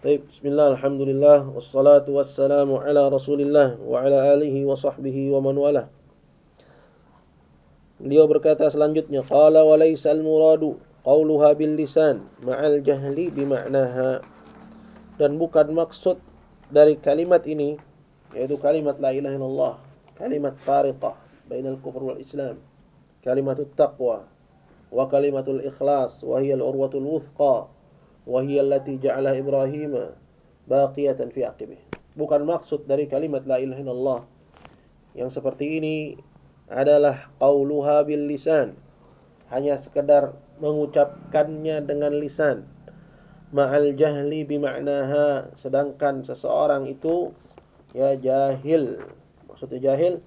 Baik, bismillah, alhamdulillah, wassalatu wassalamu ala rasulillah wa ala alihi wa sahbihi wa man wala. Beliau berkata selanjutnya, Qala wa laysal muradu qawluha bil lisan ma'al jahli bima'naha. Dan bukan maksud dari kalimat ini, yaitu kalimat la ilaha illallah, kalimat fariqah bainal kufur wal islam, kalimatut taqwa, wa kalimatul ikhlas, wa hiya al-urwatul wuthqa, وهي التي جعلها إبراهيم باقية في عقبه bukan maksud dari kalimat la ilaha illallah yang seperti ini adalah qauluha bil lisan hanya sekedar mengucapkannya dengan lisan ma'al jahli bimaknaha sedangkan seseorang itu ya jahil maksudnya jahil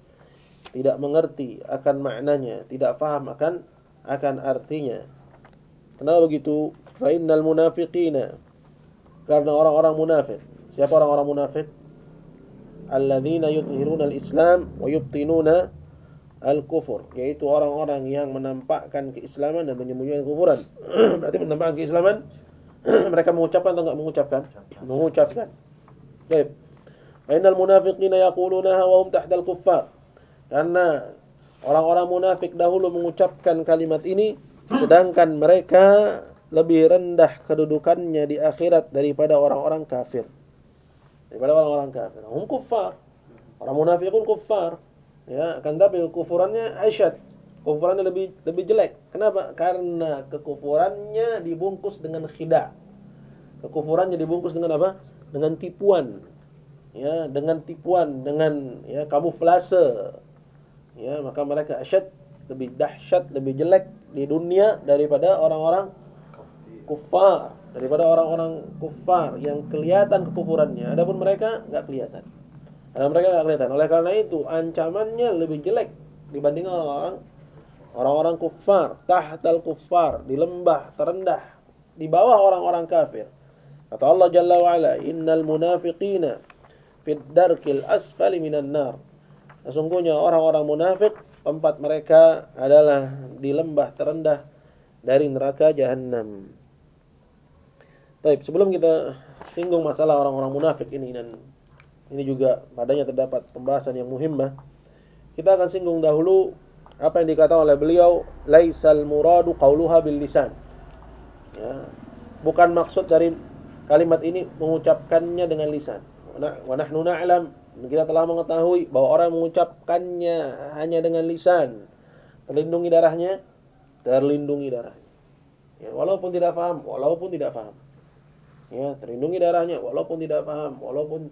tidak mengerti akan maknanya tidak paham akan akan artinya kenapa begitu Fa innal munafiqina karena orang-orang munafik. Siapa orang-orang munafik? Alladzina yudhiruna al-Islam wa yubtinuna al-kufur, yaitu orang-orang yang menampakkan keislaman dan menyembunyikan kekufuran. Berarti menampakkan keislaman mereka mengucapkan atau enggak mengucapkan? Mengucapkan. Baik. Innal munafiqina yaqulunaha wa hum tahta al-kuffar. Karena orang-orang munafik dahulu mengucapkan kalimat ini sedangkan mereka lebih rendah kedudukannya di akhirat daripada orang-orang kafir. Daripada orang-orang kafir. Hum kuffar. Orang munafikun kuffar. Ya, akan tapi kufurannya asyad. Kufurannya lebih lebih jelek. Kenapa? Karena kekufurannya dibungkus dengan khida. Kekufurannya dibungkus dengan apa? Dengan tipuan. Ya, dengan tipuan, dengan ya kamuflase. Ya, maka mereka asyad lebih dahsyat, lebih jelek di dunia daripada orang-orang kufar daripada orang-orang kufar yang kelihatan kekufurannya. Adapun mereka nggak kelihatan. Ada mereka nggak kelihatan. Oleh karena itu ancamannya lebih jelek dibanding orang-orang orang-orang kufar, tahtal kufar, di lembah terendah, di bawah orang-orang kafir. Kata Allah Jalla wa ala, "Innal munafiqina fid darkil asfali minan nar." Sesungguhnya orang-orang munafik tempat mereka adalah di lembah terendah dari neraka jahanam. Baik, sebelum kita singgung masalah orang-orang munafik ini dan ini juga padanya terdapat pembahasan yang muhimmah. Kita akan singgung dahulu apa yang dikatakan oleh beliau, laisal muradu qauluha bil lisan. Ya. Bukan maksud dari kalimat ini mengucapkannya dengan lisan. Wa nahnu na'lam kita telah mengetahui bahwa orang mengucapkannya hanya dengan lisan. Terlindungi darahnya, terlindungi darahnya. Ya, walaupun tidak paham, walaupun tidak paham ya terlindungi darahnya walaupun tidak paham walaupun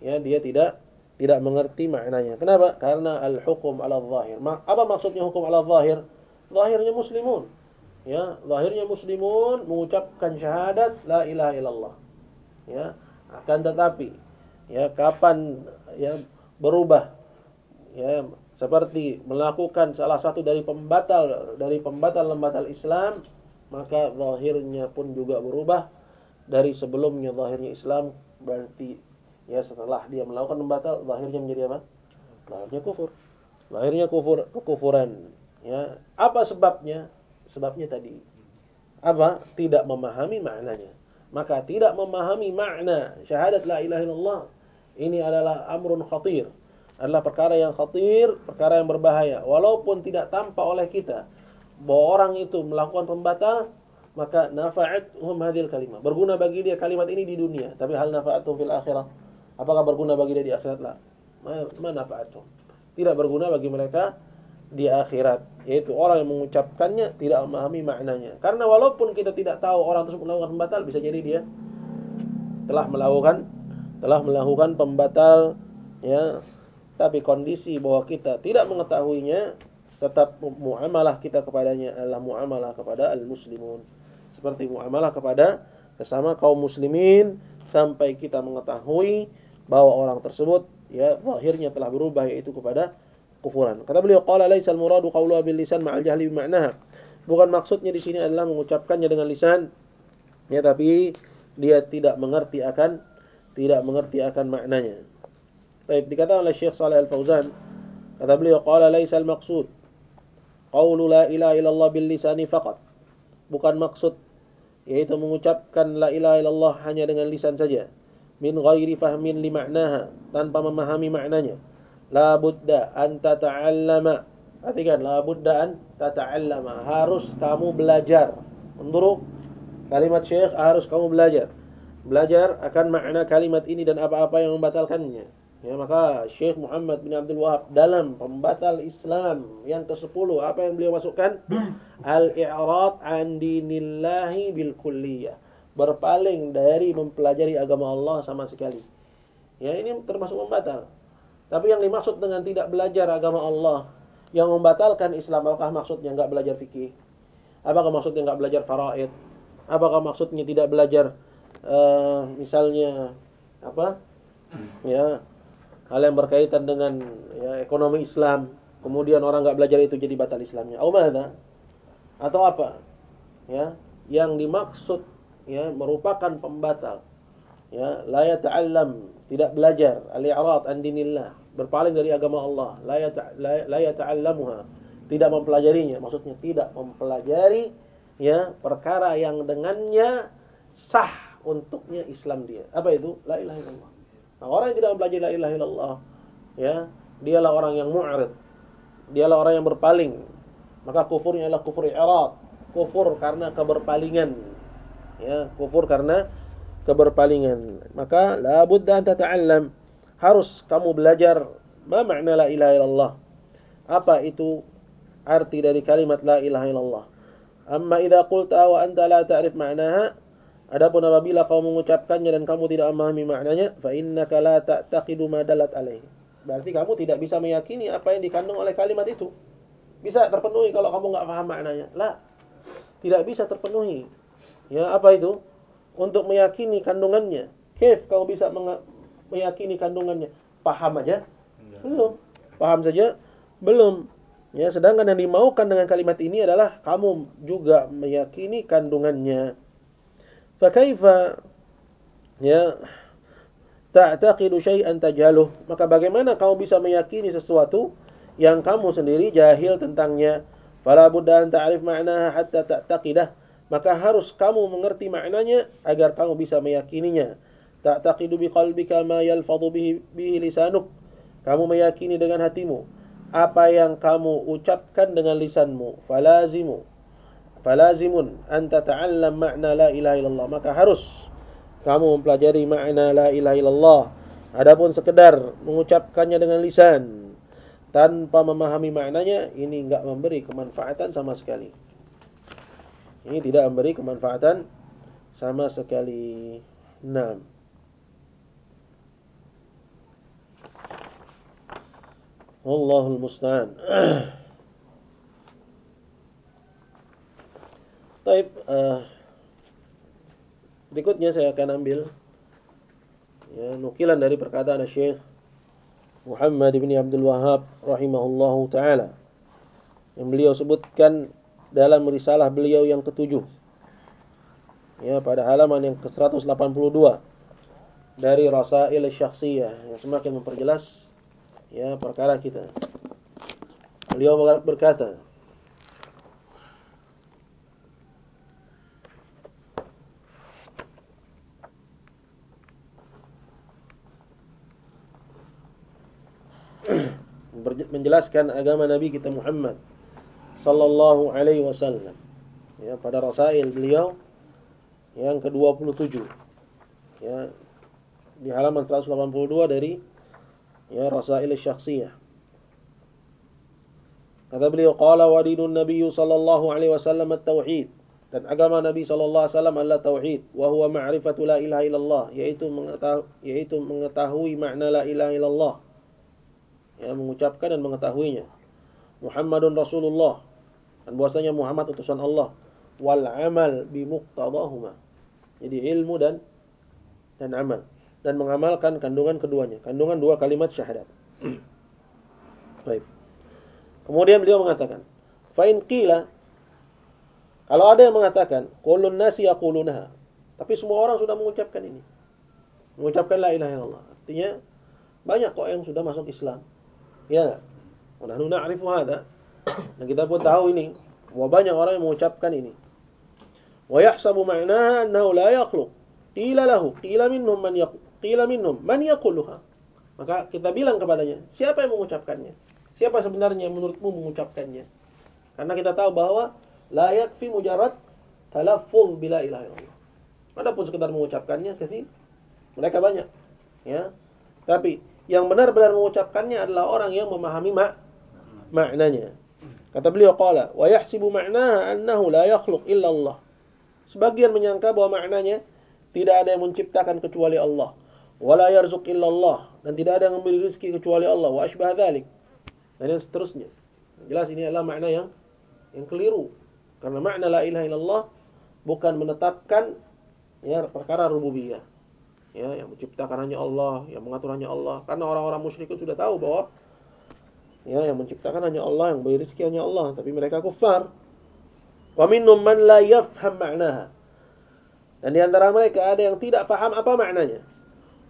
ya dia tidak tidak mengerti maknanya. Kenapa? Karena al hukum ala zahir. Apa maksudnya hukum ala zahir? Zahirnya muslimun. Ya zahirnya muslimun mengucapkan syahadat la ilaha illallah. Ya akan tetapi ya kapan ya berubah ya seperti melakukan salah satu dari pembatal dari pembatal-pembatal Islam maka zahirnya pun juga berubah dari sebelumnya zahirnya Islam berarti ya setelah dia melakukan pembatal zahirnya menjadi apa? Zahirnya kufur. Zahirnya kufur, kekufuran. Ya, apa sebabnya? Sebabnya tadi apa? Tidak memahami maknanya. Maka tidak memahami makna syahadat la ilaha illallah ini adalah amrun khatir. Adalah perkara yang khatir, perkara yang berbahaya. Walaupun tidak tampak oleh kita bahwa orang itu melakukan pembatal, maka nafa'atuhum hadhil kalimah. Berguna bagi dia kalimat ini di dunia, tapi hal nafa'atuhum fil akhirah. Apakah berguna bagi dia di akhirat? La. Ma nafa'atuhum. Tidak berguna bagi mereka di akhirat, yaitu orang yang mengucapkannya tidak memahami maknanya. Karena walaupun kita tidak tahu orang tersebut melakukan pembatal, bisa jadi dia telah melakukan telah melakukan pembatal ya tapi kondisi bahwa kita tidak mengetahuinya tetap muamalah kita kepadanya adalah muamalah kepada al-muslimun seperti muamalah kepada sesama kaum muslimin sampai kita mengetahui bahwa orang tersebut ya akhirnya telah berubah yaitu kepada kufuran. Kata beliau qala laisal muradu qawluha bil lisan ma'al jahli bima'naha. Bukan maksudnya di sini adalah mengucapkannya dengan lisan ya tapi dia tidak mengerti akan tidak mengerti akan maknanya. Baik dikatakan oleh Syekh Saleh Al-Fauzan kata beliau qala laisal maqsud qawlu la ilaha illallah bil lisani faqat. Bukan maksud yaitu mengucapkan la ilaha illallah hanya dengan lisan saja. Min ghairi fahmin li ma'naha. Tanpa memahami maknanya. La budda an tata'allama. Perhatikan la budda an tata'allama. Harus kamu belajar. Menurut kalimat syekh harus kamu belajar. Belajar akan makna kalimat ini dan apa-apa yang membatalkannya Ya, maka Syekh Muhammad bin Abdul Wahab dalam pembatal Islam yang ke-10 apa yang beliau masukkan? Al-i'rad an dinillahi bil kulliyah. Berpaling dari mempelajari agama Allah sama sekali. Ya, ini termasuk membatal. Tapi yang dimaksud dengan tidak belajar agama Allah yang membatalkan Islam apakah maksudnya enggak belajar fikih? Apakah maksudnya enggak belajar faraid? Apakah maksudnya tidak belajar uh, misalnya apa? Ya, hal yang berkaitan dengan ya, ekonomi Islam, kemudian orang nggak belajar itu jadi batal Islamnya. Atau mana? Atau apa? Ya, yang dimaksud ya merupakan pembatal. Ya, la tidak belajar al-i'rad an berpaling dari agama Allah, la yata'allamuha, tidak mempelajarinya, maksudnya tidak mempelajari ya perkara yang dengannya sah untuknya Islam dia. Apa itu? La ilaha illallah. Nah, orang yang tidak belajar la ilaha illallah, ya, dialah orang yang mu'rid. Dialah orang yang berpaling. Maka kufurnya adalah kufur i'rad, kufur karena keberpalingan. Ya, kufur karena keberpalingan. Maka la budda an tata'allam. Harus kamu belajar ma makna la ilaha illallah. Apa itu arti dari kalimat la ilaha illallah? Amma idza qulta wa anta la ta'rif ma'naha Adapun apabila kau mengucapkannya dan kamu tidak memahami maknanya, fa innaka la ta'taqidu ma dalat alaihi. Berarti kamu tidak bisa meyakini apa yang dikandung oleh kalimat itu. Bisa terpenuhi kalau kamu nggak paham maknanya. La. Tidak bisa terpenuhi. Ya, apa itu? Untuk meyakini kandungannya. Kif kau bisa meyakini kandungannya? Paham aja? Belum. Paham saja? Belum. Ya, sedangkan yang dimaukan dengan kalimat ini adalah kamu juga meyakini kandungannya. Fakaifa ya ta'taqidu syai'an tajaluh? Maka bagaimana kamu bisa meyakini sesuatu yang kamu sendiri jahil tentangnya? Fala budda an ta'rif ma'naha hatta ta'taqidah. Maka harus kamu mengerti maknanya agar kamu bisa meyakininya. Ta'taqidu biqalbika ma yalfadhu bihi, bihi lisanuk. Kamu meyakini dengan hatimu apa yang kamu ucapkan dengan lisanmu. Falazimu falazimun an tata'allam ma'na la ilaha illallah. Maka harus kamu mempelajari makna la ilaha illallah. Adapun sekedar mengucapkannya dengan lisan tanpa memahami maknanya ini enggak memberi kemanfaatan sama sekali. Ini tidak memberi kemanfaatan sama sekali. Enam Wallahul musta'an Taib, uh, berikutnya saya akan ambil ya, nukilan dari perkataan Syekh Muhammad bin Abdul Wahab rahimahullahu taala yang beliau sebutkan dalam risalah beliau yang ketujuh ya pada halaman yang ke-182 dari Rasail Syakhsiyah yang semakin memperjelas ya perkara kita. Beliau berkata, menjelaskan agama Nabi kita Muhammad sallallahu alaihi wasallam. Ya, pada rasail beliau yang ke-27. Ya, di halaman 182 dari ya Rasail Syakhsiyah. Kata beliau qala wa dinun Nabi sallallahu alaihi wasallam at-tauhid. Dan agama Nabi sallallahu alaihi wasallam adalah tauhid wa huwa ma'rifatu la ilaha illallah yaitu mengetahui yaitu mengetahui makna la ilaha illallah ya, mengucapkan dan mengetahuinya. Muhammadun Rasulullah dan bahwasanya Muhammad utusan Allah wal amal bi muqtadahuma. Jadi ilmu dan dan amal dan mengamalkan kandungan keduanya, kandungan dua kalimat syahadat. Baik. Kemudian beliau mengatakan, fa in kalau ada yang mengatakan qulun nasi yaqulunaha, tapi semua orang sudah mengucapkan ini. Mengucapkan la ilaha illallah. Artinya banyak kok yang sudah masuk Islam. Ya. Wa nahnu na'rifu hadha. Dan kita pun tahu ini bahwa banyak orang yang mengucapkan ini. Wa yahsabu ma'naha annahu la yakhluq. Qila lahu, qila minhum man yaqul, qila minhum man yaquluha. Maka kita bilang kepadanya, siapa yang mengucapkannya? Siapa sebenarnya menurutmu mengucapkannya? Karena kita tahu bahwa la yakfi mujarrad talaffuz bila ilaha illallah. Adapun sekedar mengucapkannya kasih mereka banyak. Ya. Tapi yang benar-benar mengucapkannya adalah orang yang memahami mak maknanya. Kata beliau qala wa yahsibu ma'naha annahu la yakhluq illa Allah. Sebagian menyangka bahwa maknanya tidak ada yang menciptakan kecuali Allah. Wala yarzuq illa Allah dan tidak ada yang memberi rezeki kecuali Allah wa asbah dzalik. Dan yang seterusnya. Jelas ini adalah makna yang yang keliru. Karena makna la ilaha illallah bukan menetapkan ya perkara rububiyah. Ya, yang menciptakan hanya Allah, yang mengatur hanya Allah. Karena orang-orang musyrik sudah tahu bahwa Ya, yang menciptakan hanya Allah, yang beri rezeki hanya Allah, tapi mereka kufar. Wa minhum man la yafham ma'naha. Dan di antara mereka ada yang tidak paham apa maknanya.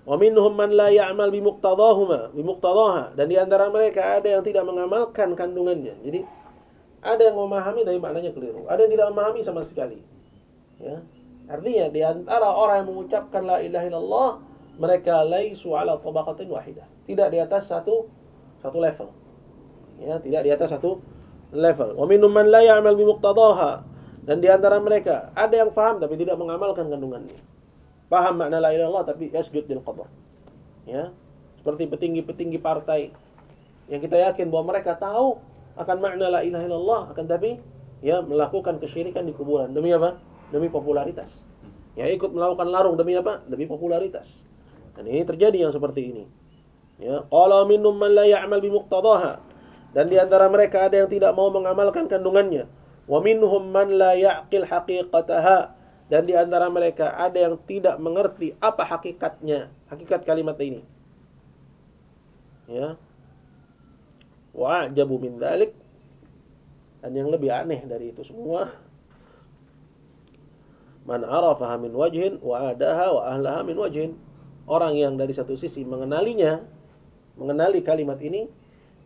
Wa minhum man la ya'mal bi muqtadahuma, bi muqtadaha. Dan di antara mereka ada yang tidak mengamalkan kandungannya. Jadi ada yang memahami tapi maknanya keliru. Ada yang tidak memahami sama sekali. Ya. Artinya di antara orang yang mengucapkan la ilaha illallah, mereka laisu ala tabaqatin wahidah. Tidak di atas satu satu level. Ya tidak di atas satu level. Wa minhum man la ya'mal bi muqtadaha. Dan di antara mereka ada yang faham tapi tidak mengamalkan kandungannya. Paham makna la ilaha illallah tapi yasjud lil qabr ya seperti petinggi-petinggi partai. Yang kita yakin bahwa mereka tahu akan makna la ilaha illallah akan tapi ya melakukan kesyirikan di kuburan. Demi apa demi popularitas ya ikut melakukan larung demi apa demi popularitas dan ini terjadi yang seperti ini ya qala minhum man la ya'mal bi muqtadaha dan di antara mereka ada yang tidak mau mengamalkan kandungannya. Wa minhum man la ya'qil haqiqataha. Dan di antara mereka ada yang tidak mengerti apa hakikatnya, hakikat kalimat ini. Ya. Wa ajabu min dzalik. Dan yang lebih aneh dari itu semua, man arafaha min wajhin wa adaha wa ahlaha min wajhin. Orang yang dari satu sisi mengenalinya, mengenali kalimat ini,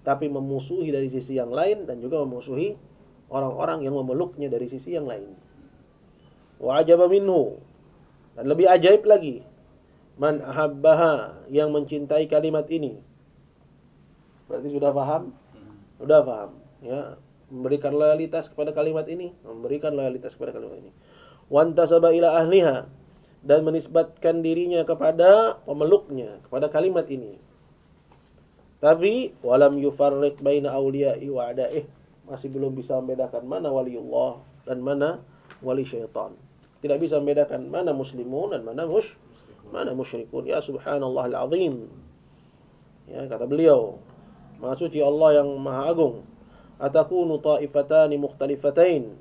tapi memusuhi dari sisi yang lain dan juga memusuhi orang-orang yang memeluknya dari sisi yang lain. Wa ajaba minhu dan lebih ajaib lagi man ahabbaha yang mencintai kalimat ini. Berarti sudah paham? Sudah paham, ya. Memberikan loyalitas kepada kalimat ini, memberikan loyalitas kepada kalimat ini. Wantasaba ila ahliha dan menisbatkan dirinya kepada pemeluknya, kepada kalimat ini tapi walam yufarriq baina awliya'i wa adaih. Masih belum bisa membedakan mana waliullah dan mana wali syaitan. Tidak bisa membedakan mana muslimun dan mana mush mana musyrikun. Ya subhanallah al-azim. Ya kata beliau, suci Allah yang Maha Agung. Atakunu ta'ifatani mukhtalifatain.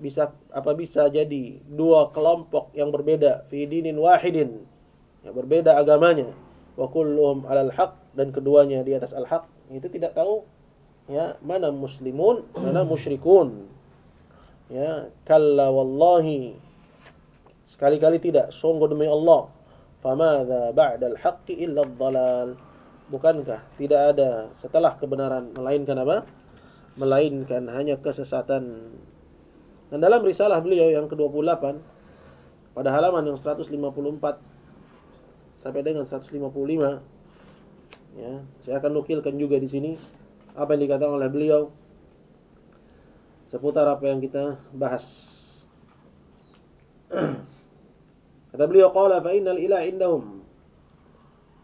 Bisa apa bisa jadi dua kelompok yang berbeda fi dinin wahidin. Yang berbeda agamanya. Wa kulluhum 'alal haqq dan keduanya di atas al-haq itu tidak tahu ya mana muslimun mana musyrikun. Ya kalla wallahi. Sekali-kali tidak sungguh demi Allah. Famadza ba'da al-haqqi illa ad-dhalal bukankah tidak ada setelah kebenaran melainkan apa? Melainkan hanya kesesatan dan dalam risalah beliau yang ke-28 pada halaman yang 154 sampai dengan 155 Ya, saya akan nukilkan juga di sini apa yang dikatakan oleh beliau seputar apa yang kita bahas. Kata beliau qala fa innal ilaha indahum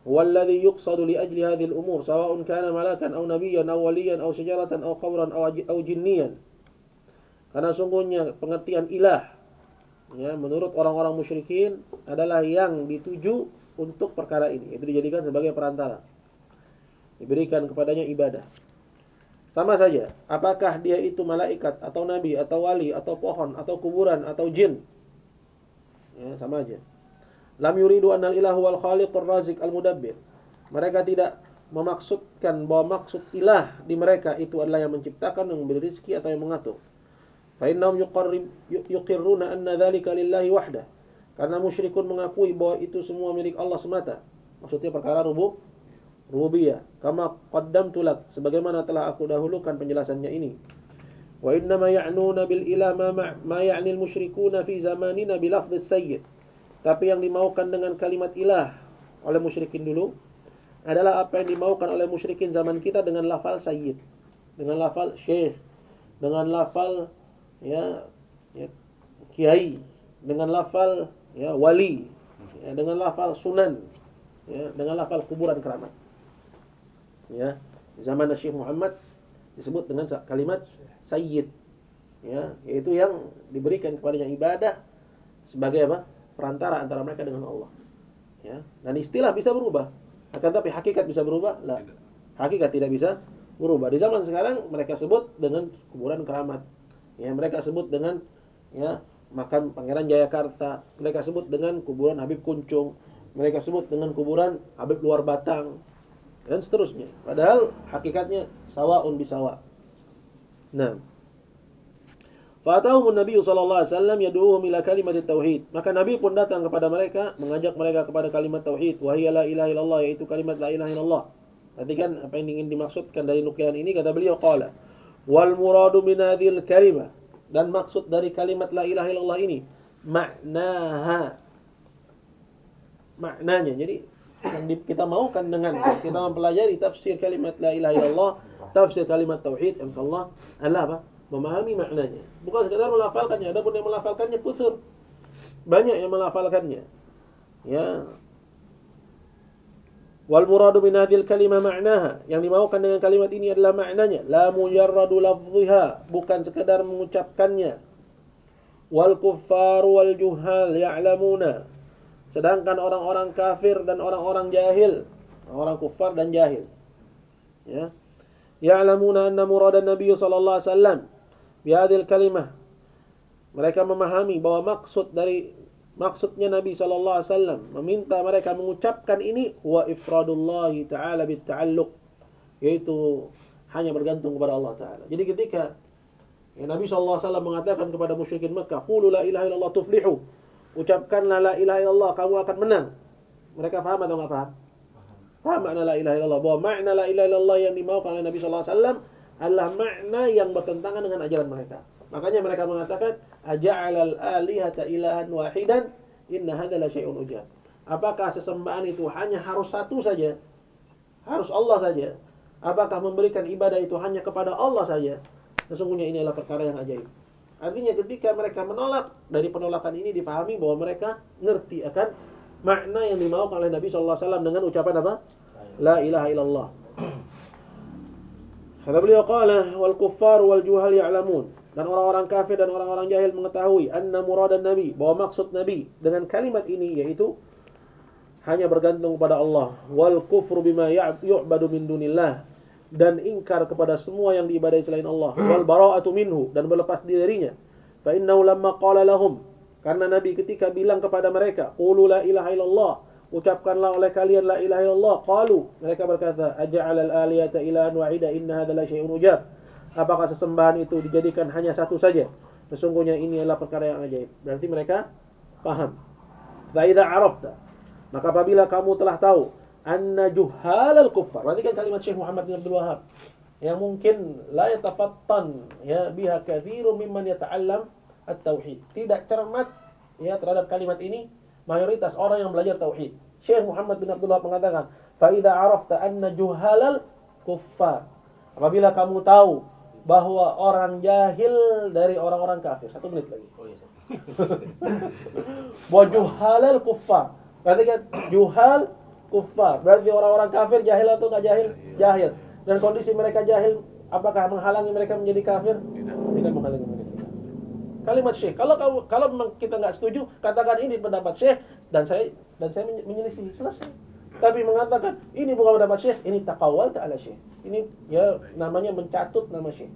yuqsadu li ajli hadhihi al-umur sawa'un kana malakan aw nabiyyan aw waliyan aw syajaratan aw qabran aw aw jinniyan. Karena sungguhnya pengertian ilah ya menurut orang-orang musyrikin adalah yang dituju untuk perkara ini itu dijadikan sebagai perantara diberikan kepadanya ibadah. Sama saja, apakah dia itu malaikat atau nabi atau wali atau pohon atau kuburan atau jin? Ya, sama aja. Lam yuridu annal ilahu wal khaliqur razik al mudabbir. Mereka tidak memaksudkan bahwa maksud ilah di mereka itu adalah yang menciptakan, yang memberi rezeki atau yang mengatur. Fa innahum yuqirruna anna dzalika lillahi wahdah. Karena musyrikun mengakui bahwa itu semua milik Allah semata. Maksudnya perkara rubub rububiyah kama qaddamtu lak sebagaimana telah aku dahulukan penjelasannya ini Wa innama ya'nuna bil ma, ma ya'ni al-musyrikuna fi zamanina bi lafdh sayyid. Tapi yang dimaukan dengan kalimat ilah oleh musyrikin dulu adalah apa yang dimaukan oleh musyrikin zaman kita dengan lafal sayyid, dengan lafal syekh, dengan lafal ya, ya kiai, dengan lafal ya wali, ya, dengan lafal sunan, ya, dengan lafal kuburan keramat. Ya, zaman Syekh Muhammad disebut dengan kalimat sayyid. Ya, yaitu yang diberikan kepadanya ibadah sebagai apa? perantara antara mereka dengan Allah. Ya, dan istilah bisa berubah. Akan tapi hakikat bisa berubah? Lah. Hakikat tidak bisa berubah. Di zaman sekarang mereka sebut dengan kuburan keramat. Ya, mereka sebut dengan ya makam Pangeran Jayakarta. Mereka sebut dengan kuburan Habib Kuncung. Mereka sebut dengan kuburan Habib Luar Batang dan seterusnya. Padahal hakikatnya sawaun bisawa. Nah, Fatahum Nabi sallallahu alaihi wasallam yad'uhum ila kalimat tauhid. Maka Nabi pun datang kepada mereka, mengajak mereka kepada kalimat tauhid. Wa hiya la ilaha illallah yaitu kalimat la ilaha illallah. Perhatikan apa yang ingin dimaksudkan dari nukilan ini kata beliau qala wal muradu min hadhil kalimah dan maksud dari kalimat la ilaha illallah ini maknaha maknanya. Jadi yang kita maukan dengan kita mempelajari tafsir kalimat la ilaha illallah, tafsir kalimat tauhid, Allah adalah apa? memahami maknanya. Bukan sekadar melafalkannya, adapun yang melafalkannya kusur. Banyak yang melafalkannya. Ya. Wal muradu min hadhil kalimah ma'naha. Yang dimaukan dengan kalimat ini adalah maknanya. La mujarradu lafziha. Bukan sekadar mengucapkannya. Wal kuffar wal juhal ya'lamuna. Sedangkan orang-orang kafir dan orang-orang jahil. Orang kufar dan jahil. Ya. Ya'lamuna anna muradan Nabi sallallahu alaihi wasallam bihadil kalimah mereka memahami bahwa maksud dari maksudnya Nabi sallallahu alaihi wasallam meminta mereka mengucapkan ini wa ifradullah taala bitta'alluq yaitu hanya bergantung kepada Allah taala. Jadi ketika ya, Nabi sallallahu alaihi wasallam mengatakan kepada musyrikin Makkah, "Qulu la ilaha illallah tuflihu." Ucapkanlah la ilaha illallah, kamu akan menang. Mereka paham atau enggak paham? Paham makna la ilaha illallah. Bahwa makna la ilaha illallah yang dimaukan oleh Nabi sallallahu alaihi wasallam adalah makna yang bertentangan dengan ajaran mereka. Makanya mereka mengatakan aja'alal alihata ilahan wahidan inna hadza la syai'un ujab. Apakah sesembahan itu hanya harus satu saja? Harus Allah saja? Apakah memberikan ibadah itu hanya kepada Allah saja? Sesungguhnya ini adalah perkara yang ajaib. Artinya ketika mereka menolak dari penolakan ini dipahami bahwa mereka ngerti akan makna yang dimaukan oleh Nabi wasallam dengan ucapan apa? La ilaha illallah. Kata beliau qala wal kuffar wal juhal ya'lamun dan orang-orang kafir dan orang-orang jahil mengetahui anna muradan nabi bahwa maksud nabi dengan kalimat ini yaitu hanya bergantung kepada Allah. Wal kufru bima yu'badu min dunillah. Dan ingkar kepada semua yang diibadahi selain Allah. Wal bara'atu minhu dan berlepas diri darinya fa innahu lamma qala lahum karena nabi ketika bilang kepada mereka qulu la ilaha illallah ucapkanlah oleh kalian la ilaha illallah. Qalu mereka berkata aja'al al-aliyata ilahan wahida inna hadza la syai'un ujab apakah sesembahan itu dijadikan hanya satu saja. Sesungguhnya ini adalah perkara yang ajaib. Berarti mereka paham. Fa idza arafta maka apabila kamu telah tahu anna juhal al-kuffar berarti kan kalimat Syekh Muhammad bin Abdul Wahab yang mungkin la yatafattan ya biha katsirun mimman yata'allam at-tauhid. Tidak cermat ya terhadap kalimat ini mayoritas orang yang belajar tauhid. Syekh Muhammad bin Abdullah mengatakan, "Fa idza arafta anna juhalal kuffar." Apabila kamu tahu bahwa orang jahil dari orang-orang kafir. Satu menit lagi. Oh, iya. juhalal kuffar. Berarti kan juhal kuffar. Berarti orang-orang kafir jahil atau enggak jahil? Jahil. Dan kondisi mereka jahil apakah menghalangi mereka menjadi kafir? Tidak. Tidak menghalangi mereka kalimat syekh. Kalau kalau memang kita nggak setuju, katakan ini pendapat syekh dan saya dan saya menyelisih. Selesai. Tapi mengatakan ini bukan pendapat syekh, ini takawal ta'ala syekh. Ini ya namanya mencatut nama syekh.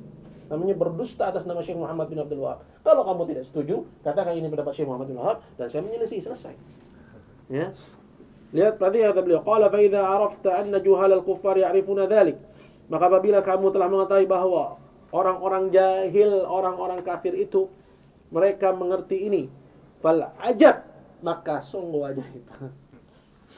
Namanya berdusta atas nama Syekh Muhammad bin Abdul Wahab. Kalau kamu tidak setuju, katakan ini pendapat Syekh Muhammad bin Wahab dan saya menyelisih. Selesai. Ya. Lihat tadi kata beliau, qala fa idza arafta anna juhal al-kuffar ya'rifuna dhalik. Maka apabila kamu telah mengetahui bahwa orang-orang jahil, orang-orang kafir itu mereka mengerti ini fal ajab maka sungguh ajaib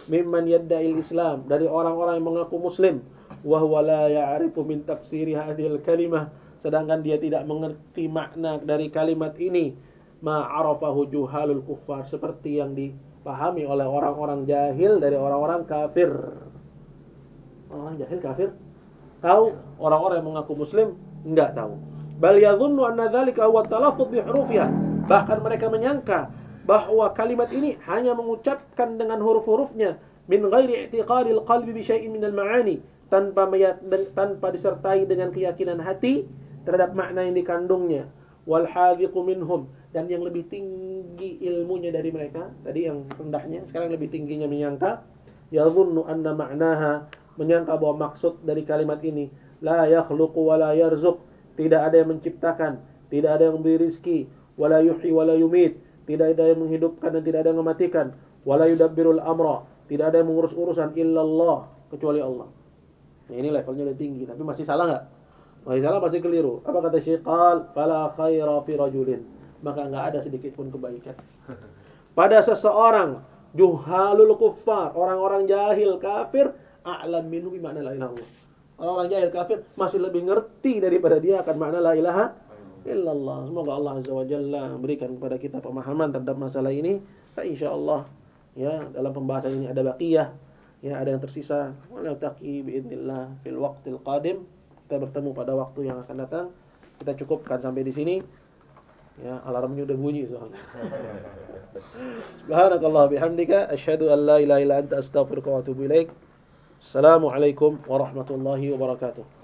mimman yadda'il Islam dari orang-orang yang mengaku muslim wa huwa la ya'rifu min tafsiri hadhil kalimah sedangkan dia tidak mengerti makna dari kalimat ini ma'arafahu juhalul kuffar seperti yang dipahami oleh orang-orang jahil dari orang-orang kafir. Orang jahil kafir tahu, orang-orang yang mengaku muslim enggak tahu. Bal yadhunnu anna dzalika huwa talaffuz bi. Bahkan mereka menyangka bahwa kalimat ini hanya mengucapkan dengan huruf-hurufnya min ghairi i'tiqadil qalbi bi syai'in minal ma'ani tanpa tanpa disertai dengan keyakinan hati terhadap makna yang dikandungnya. Wal hadhiqu minhum dan yang lebih tinggi ilmunya dari mereka tadi yang rendahnya sekarang lebih tingginya menyangka yadhunnu anna ma'naha menyangka bahwa maksud dari kalimat ini la yakhluqu wa la yarzuq tidak ada yang menciptakan tidak ada yang memberi rizki wala yuhyi wala yumit tidak ada yang menghidupkan dan tidak ada yang mematikan. Wala yudabbirul amra. Tidak ada yang mengurus urusan illallah kecuali Allah. Nah, ini levelnya lebih tinggi. Tapi masih salah nggak? Masih salah masih keliru. Apa kata Syekh? Qal fala khaira fi rajulin. Maka nggak ada sedikit pun kebaikan. Pada seseorang juhalul kuffar orang-orang jahil kafir a'lam minhu bi makna la ilaha orang-orang jahil kafir masih lebih ngerti daripada dia akan makna la ilaha illallah. Semoga Allah Azza wa Jalla memberikan kepada kita pemahaman terhadap masalah ini. Insya Allah ya dalam pembahasan ini ada baqiyah, ya ada yang tersisa. Wa naltaqi biidznillah fil waqtil qadim. Kita bertemu pada waktu yang akan datang. Kita cukupkan sampai di sini. Ya, alarmnya udah bunyi soalnya. Subhanakallah bihamdika asyhadu an la ilaha illa anta astaghfiruka wa atubu ilaik. Assalamualaikum warahmatullahi wabarakatuh.